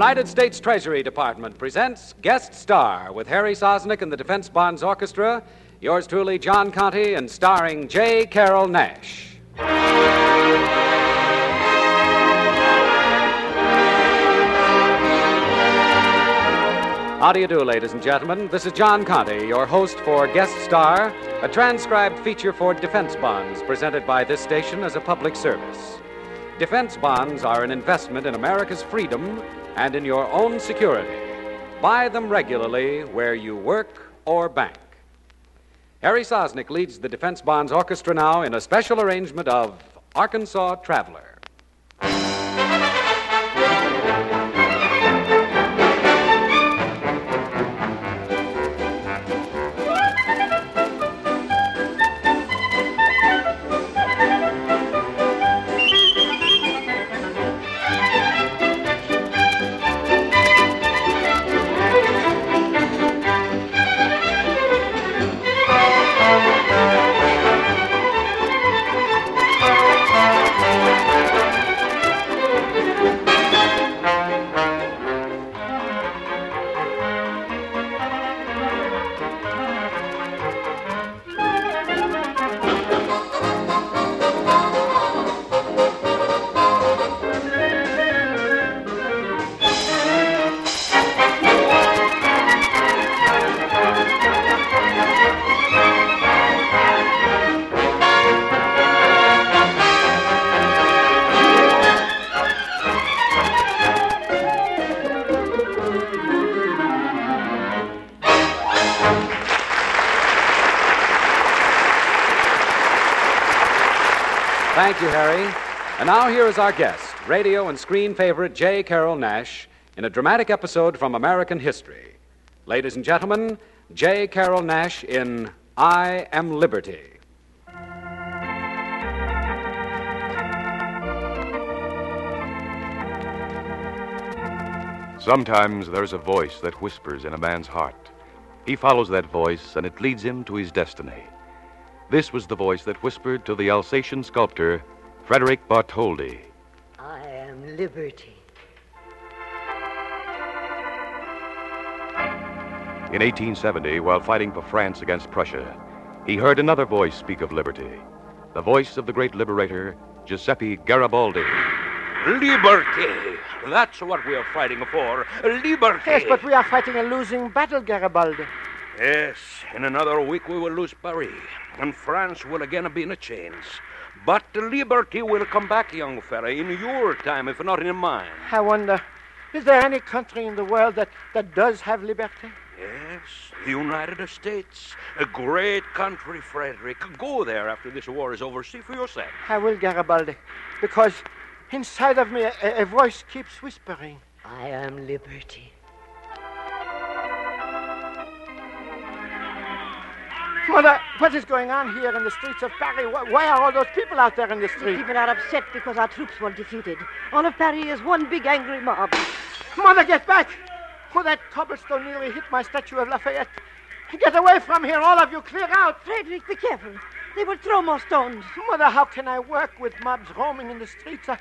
United States Treasury Department presents Guest Star with Harry Sosnick and the Defense Bonds Orchestra, yours truly, John Conte, and starring J. Carrol Naish. How do you do, ladies and gentlemen? This is John Conte, your host for Guest Star, a transcribed feature for defense bonds presented by this station as a public service. Defense bonds are an investment in America's freedom and in your own security. Buy them regularly where you work or bank. Harry Sosnick leads the Defense Bonds Orchestra now in a special arrangement of Arkansas Traveler. Thank you, Harry. And now here is our guest, radio and screen favorite J. Carrol Naish, in a dramatic episode from American history. Ladies and gentlemen, J. Carrol Naish in I Am Liberty. Sometimes there's a voice that whispers in a man's heart. He follows that voice, and it leads him to his destiny. This was the voice that whispered to the Alsatian sculptor, Frederick Bartholdi. I am liberty. In 1870, while fighting for France against Prussia, he heard another voice speak of liberty the voice of the great liberator, Giuseppe Garibaldi. Liberty! That's what we are fighting for. Liberty! Yes, but we are fighting a losing battle, Garibaldi. Yes, in another week we will lose Paris, and France will again be in a chains. But liberty will come back, young fella, in your time, if not in mine. I wonder, is there any country in the world that, that does have liberty? Yes, the United States. A great country, Frederick. Go there after this war is over. See for yourself. I will, Garibaldi, because inside of me a, a voice keeps whispering. I am liberty. Mother, what is going on here in the streets of Paris? Why are all those people out there in the The street? people are upset because our troops were defeated. All of Paris is one big angry mob. Mother, get back! Oh, that cobblestone nearly hit my statue of Lafayette. Get away from here, all of you. Clear out. Frederick, be careful. They will throw more stones. Mother, how can I work with mobs roaming in the streets? I,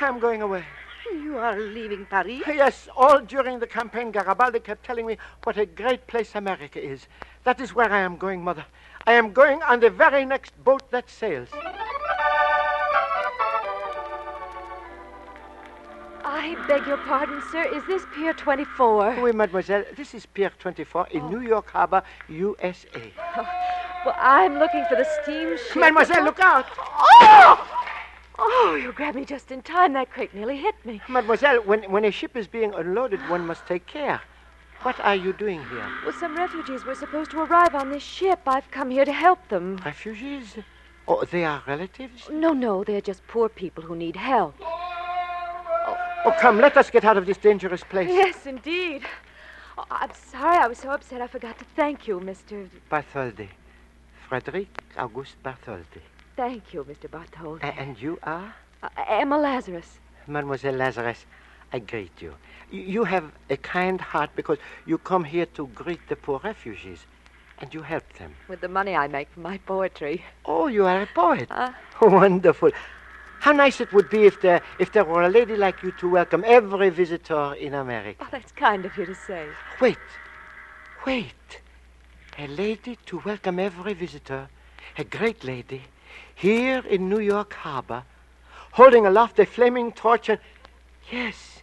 I'm going away. You are leaving Paris. Yes, all during the campaign, Garibaldi kept telling me what a great place America is. That is where I am going, Mother. I am going on the very next boat that sails. I beg your pardon, sir. Is this Pier 24? Oui, mademoiselle, this is Pier 24 in New York Harbor, USA. Oh, well, I'm looking for the steamship. Mademoiselle, look out! Oh! Oh, you grabbed me just in time. That crate nearly hit me. Mademoiselle, when, when a ship is being unloaded, one must take care. What are you doing here? Well, some refugees were supposed to arrive on this ship. I've come here to help them. Refugees? Oh, they are relatives? No, no, they're just poor people who need help. Oh, come, let us get out of this dangerous place. Yes, indeed. Oh, I'm sorry. I was so upset I forgot to thank you, Mr. Bartholdi. Frederick Auguste Bartholdi. Thank you, Mr. Bartholdi. A- and you are? Uh, Emma Lazarus. Mademoiselle Lazarus, I greet you. You have a kind heart because you come here to greet the poor refugees and you help them. With the money I make from my poetry. Oh, you are a poet. Uh, Wonderful. How nice it would be if there, if there were a lady like you to welcome every visitor in America. Oh, that's kind of you to say. Wait, wait. A lady to welcome every visitor, a great lady, here in New York Harbor, holding aloft a flaming torch and. Yes,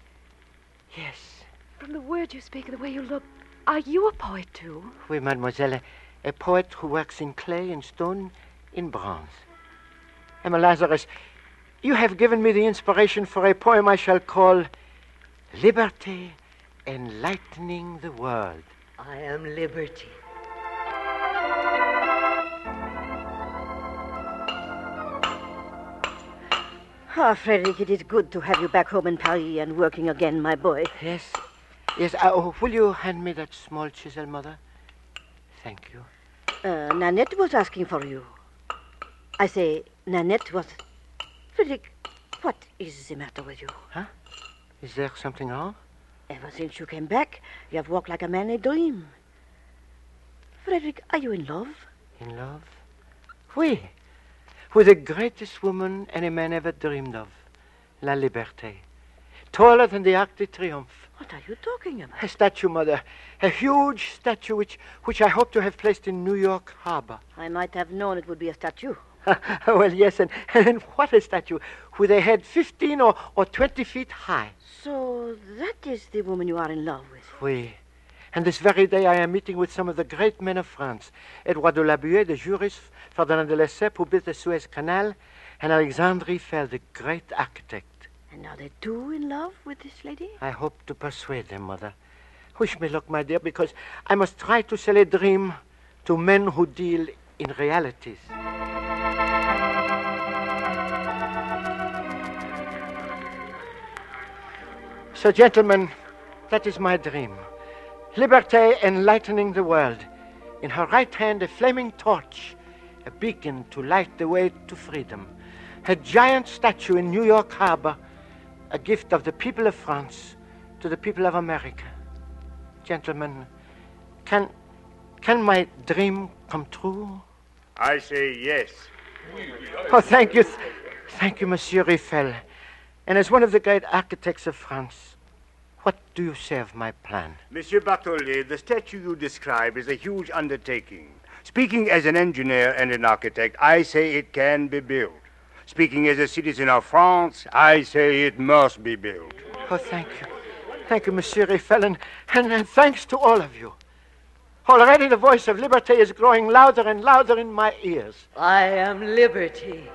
yes. From the words you speak and the way you look, are you a poet too? Oui, mademoiselle, a, a poet who works in clay, in stone, in bronze. Emma Lazarus, you have given me the inspiration for a poem I shall call Liberty Enlightening the World. I am liberty. Ah, Frederick, it is good to have you back home in Paris and working again, my boy. Yes, yes. Uh, oh, will you hand me that small chisel, Mother? Thank you. Uh, Nanette was asking for you. I say, Nanette was. Frederick, what is the matter with you? Huh? Is there something wrong? Ever since you came back, you have walked like a man in a dream. Frederick, are you in love? In love? Oui. With the greatest woman any man ever dreamed of. La Liberté. Taller than the Arc de Triomphe. What are you talking about? A statue, Mother. A huge statue which, which I hope to have placed in New York Harbor. I might have known it would be a statue. well, yes, and, and what a statue. With a head 15 or, or 20 feet high. So that is the woman you are in love with. Oui. And this very day I am meeting with some of the great men of France. Edouard de Laboulaye, the jurist, Ferdinand de Lesseps, who built the Suez Canal, and Alexandre Eiffel, the great architect. And are they too in love with this lady? I hope to persuade them, Mother. Wish me luck, my dear, because I must try to sell a dream to men who deal in realities. So, gentlemen, that is my dream. Liberté enlightening the world. In her right hand, a flaming torch, a beacon to light the way to freedom. A giant statue in New York Harbor, a gift of the people of France to the people of America. Gentlemen, can, can my dream come true? I say yes. Oh, thank you. Thank you, Monsieur Eiffel. And as one of the great architects of France, what do you say of my plan? Monsieur Bartholdi, the statue you describe is a huge undertaking. Speaking as an engineer and an architect, I say it can be built. Speaking as a citizen of France, I say it must be built. Oh, thank you. Thank you, Monsieur Eiffel, and, and, and thanks to all of you. Already the voice of liberty is growing louder and louder in my ears. I am liberty.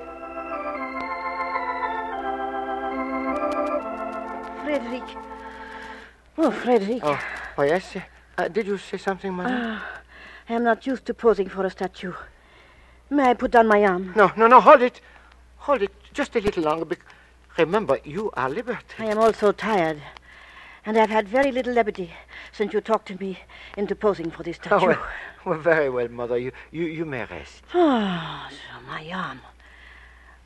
Frederick. Oh, Frederick. Oh, oh yes? Uh, did you say something, Mother? I am not used to posing for a statue. May I put down my arm? No, no, no, hold it. Hold it just a little longer. Remember, you are liberty. I am also tired. And I've had very little liberty since you talked to me into posing for this Oh, statue. well, well, very well, Mother. You, you, you may rest. Ah, so my arm.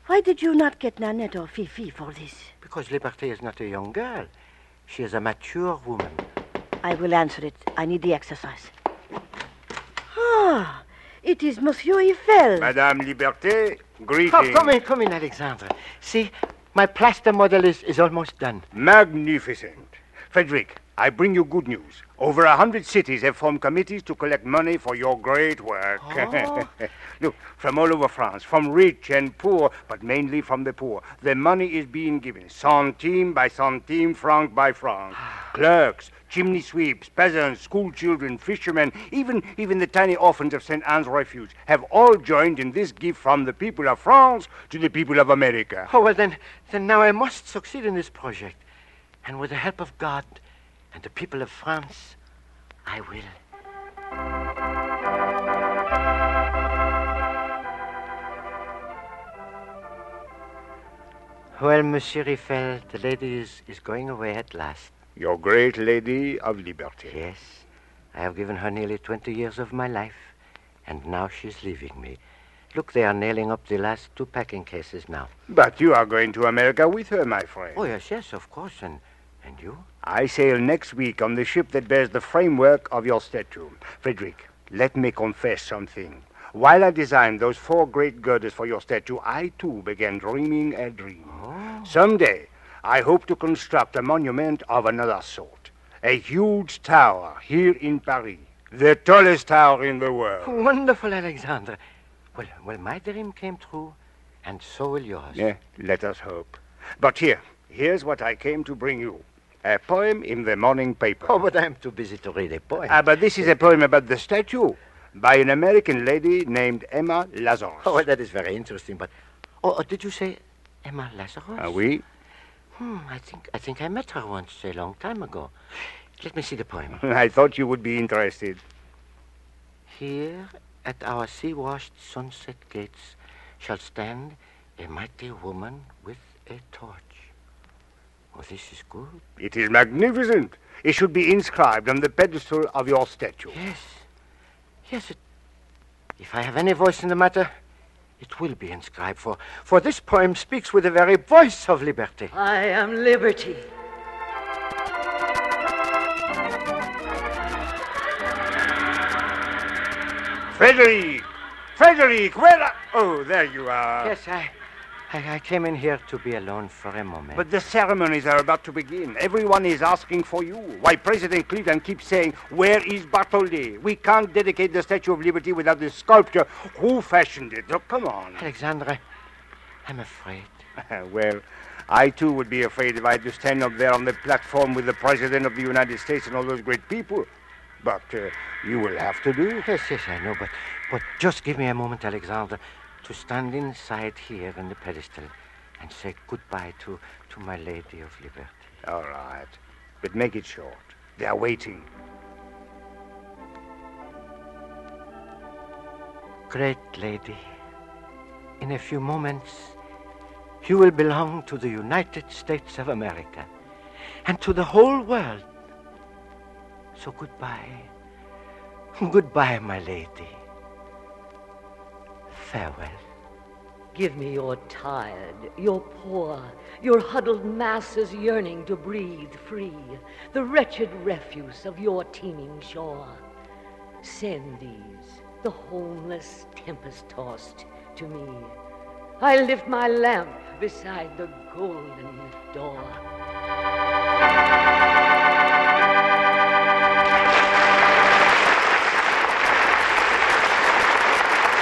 Why did you not get Nanette or Fifi for this? Because Liberté is not a young girl. She is a mature woman. I will answer it. I need the exercise. Ah, it is Monsieur Eiffel. Madame Liberté, greetings. Oh, come in, come in, Alexandre. See, my plaster model is, is almost done. Magnificent. Frederick, I bring you good news. Over a hundred cities have formed committees to collect money for your great work. Oh. Look, from all over France, from rich and poor, but mainly from the poor, the money is being given, centime by centime, franc by franc. Clerks, chimney sweeps, peasants, school children, fishermen, even, even the tiny orphans of St. Anne's Refuge have all joined in this gift from the people of France to the people of America. Oh, well, then, then now I must succeed in this project. And with the help of God and the people of France, I will. Well, Monsieur Eiffel, the lady is, is going away at last. Your great lady of liberty. Yes, I have given her nearly 20 years of my life, and now she's leaving me. Look, they are nailing up the last two packing cases now. But you are going to America with her, my friend. Oh, yes, yes, of course. And, and you? I sail next week on the ship that bears the framework of your statue. Frederick, let me confess something. While I designed those four great girders for your statue, I too began dreaming a dream. Oh. Someday, I hope to construct a monument of another sort. A huge tower here in Paris. The tallest tower in the world. Wonderful, Alexandre. Well, well, my dream came true, and so will yours. Yeah, let us hope. But here, here's what I came to bring you. A poem in the morning paper. Oh, but I'm too busy to read a poem. Ah, but this is a poem about the statue by an American lady named Emma Lazarus. Oh, that is very interesting, but... Oh, oh, did you say Emma Lazarus? Ah, oui? Hmm, I think, I think I met her once a long time ago. Let me see the poem. I thought you would be interested. Here, at our sea-washed sunset gates, shall stand a mighty woman with a torch. Oh, this is good. It is magnificent. It should be inscribed on the pedestal of your statue. Yes. Yes, it, if I have any voice in the matter, it will be inscribed, for, for this poem speaks with the very voice of liberty. I am liberty. Frederick! Frederick, where are... Oh, there you are. Yes, I, I, I came in here to be alone for a moment. But the ceremonies are about to begin. Everyone is asking for you. Why, President Cleveland keeps saying, Where is Bartholdi? We can't dedicate the Statue of Liberty without the sculpture. Who fashioned it? Oh, come on. Alexandre, I'm afraid. well, I too would be afraid if I had to stand up there on the platform with the President of the United States and all those great people. But uh, you will have to do. Yes, yes, I know, but, but just give me a moment, Alexandre, to stand inside here on the pedestal and say goodbye to, to my Lady of Liberty. All right. But make it short. They are waiting. Great lady, in a few moments, you will belong to the United States of America and to the whole world. So goodbye. Goodbye, my lady. Farewell. Give me your tired, your poor, your huddled masses yearning to breathe free, the wretched refuse of your teeming shore. Send these, the homeless, tempest tossed, to me. I lift my lamp beside the golden door.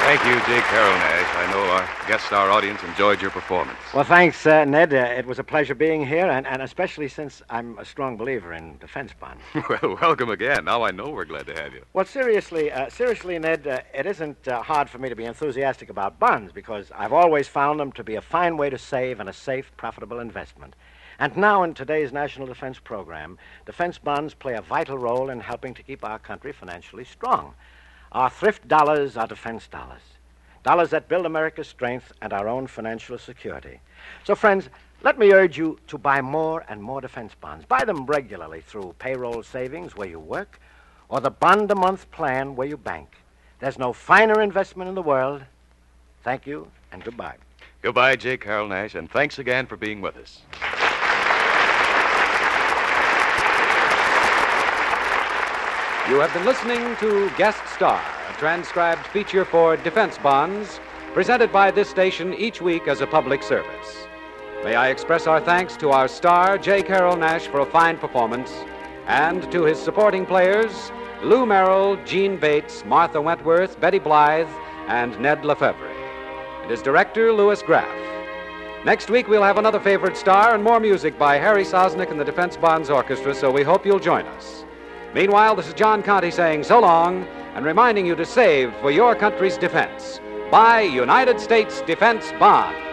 Thank you, Jake Carrol Naish. I know our guest star audience enjoyed your performance. Well, thanks, uh, Ned. Uh, it was a pleasure being here, and, and especially since I'm a strong believer in defense bonds. well, welcome again. Now I know we're glad to have you. Well, seriously, uh, seriously, Ned, uh, it isn't uh, hard for me to be enthusiastic about bonds because I've always found them to be a fine way to save and a safe, profitable investment. And now, in today's national defense program, defense bonds play a vital role in helping to keep our country financially strong. Our thrift dollars are defense dollars, dollars that build America's strength and our own financial security. So, friends, let me urge you to buy more and more defense bonds. Buy them regularly through payroll savings where you work or the bond a month plan where you bank. There's no finer investment in the world. Thank you and goodbye. Goodbye, Jake Carrol Naish, and thanks again for being with us. You have been listening to Guest Star, a transcribed feature for defense bonds, presented by this station each week as a public service. May I express our thanks to our star, J. Carrol Naish, for a fine performance, and to his supporting players, Lou Merrill, Gene Bates, Martha Wentworth, Betty Blythe, and Ned Lefevre. And his director, Louis Graff. Next week, we'll have another favorite star and more music by Harry Sosnick and the Defense Bonds Orchestra, so we hope you'll join us. Meanwhile, this is John Conte saying so long and reminding you to save for your country's defense. Buy United States Defense Bonds.